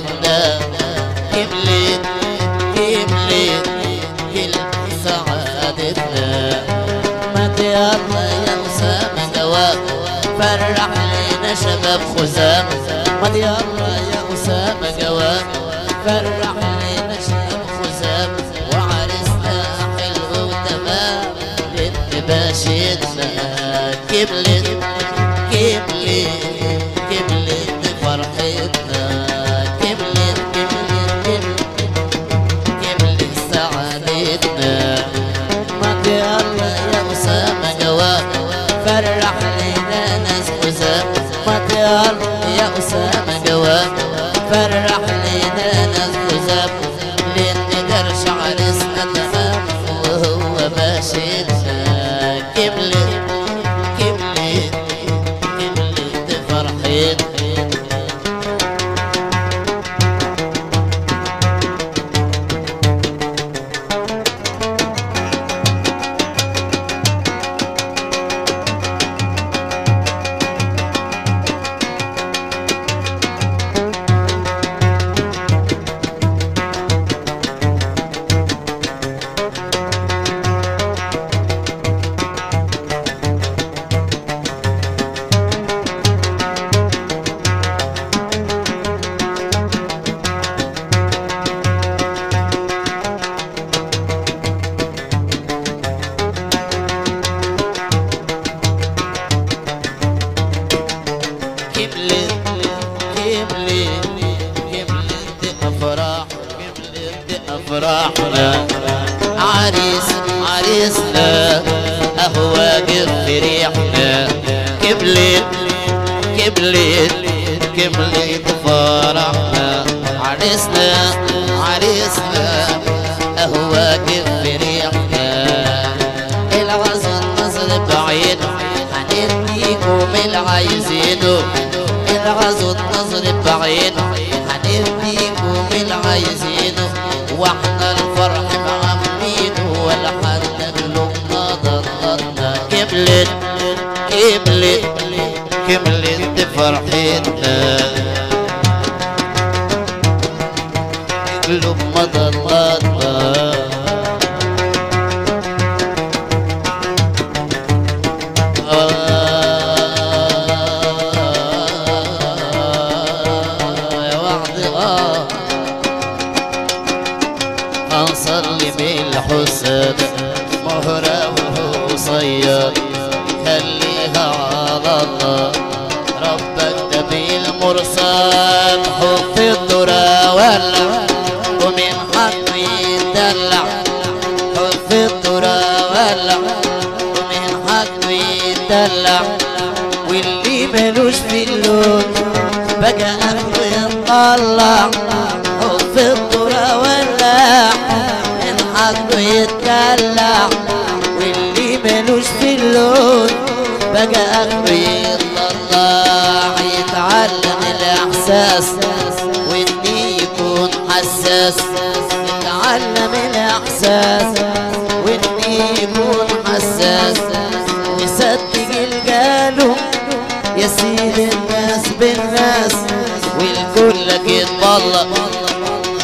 فرحتنا كملت كملت كل سعادتنا. ما يا فرح لنا شباب خزام. ما يا أسامة جواب فرح لنا شباب خزام. وعرسنا حلو وتمام. بنت باشتنا كملت كملت ما كملت فرحنا عريسنا عريسنا أهو واقف في ريحنا العزم نظر بعيد هنديكم العايزينه الغزو النظر بعيد هنديكم العايزينه وإحنا الفرح معمينه ولا حد قلوبنا ضلتنا كملت كملت كملت فرحتنا قلوب ما ضلتنا مهرة خليها على الله. ده بالمرسل حط الذرة ولع ومن حقه يدلع حط الذرة ولع ومن حقه يدلع واللي ملوش في اللون بقى اخذ يطلع الاحساس واني يكون حساس. يتعلم الإحساس واني يكون حساس. ويصدق يا سيد الناس بالناس. والكل يتطلق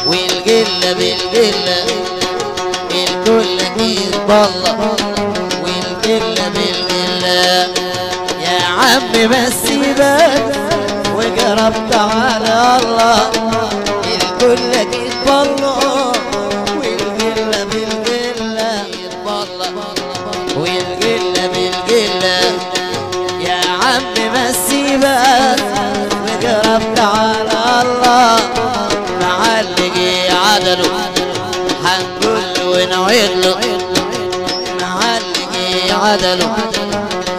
والقلة بالقلة. الكل يتطلق والقلة بالقلة. يا عم بس وقربت على الله الكل يتطلق والقلة بالقلة يتطلق والقلة بالقلة يا عم بس يبان وقربت على الله. معلق عدله حنقول له ونعيد له معلق عدله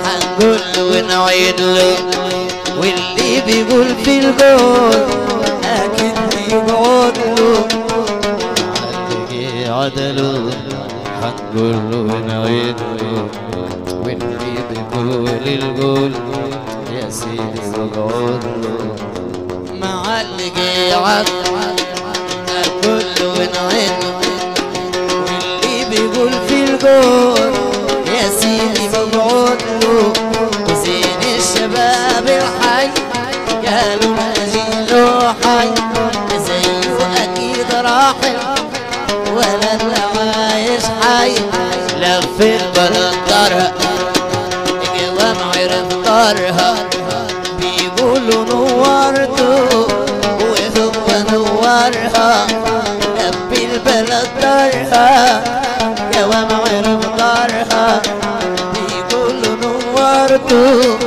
حنقول له ونعيد له واللي بيقول في القول أكيد بيقعد له عدله حنقول له ونعيد له واللي بيقول القول يا سيدي بقعد له عدله كل ونعيد واللي بيقول في القول يا سيدي بقعد له نورها بيقولوا نورته وهم نورها نبي البلد دارها يا ومعرف دارها بيقولوا نورتو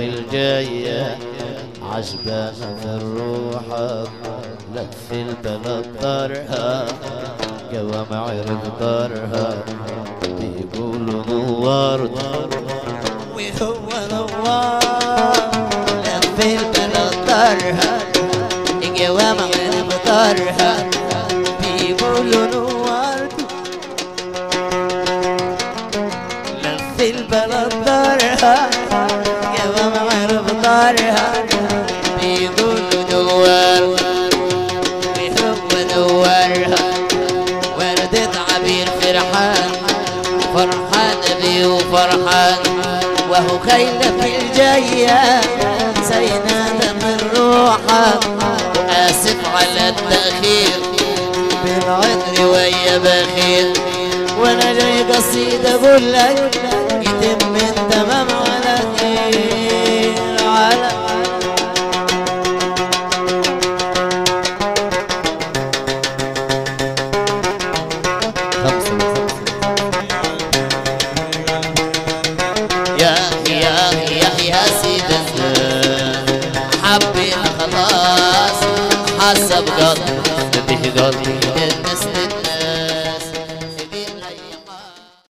الجاية عجبان في الروحة لف البلد طارها قوام عرف دارها بيقولوا نورت وهو نوار لف البلد طارها قوام عرف دارها بيقولوا نورت لف البلد قوام عرف دارها بيقولوا نوار بيحب نوارها وردت عبير فرحان فرحان بي وفرحان وهو خيل في الجاية سينادى من روحه وآسف على التأخير بالعذر ويا بخيل. وأنا جاي قصيد أقول لك حسب قلبي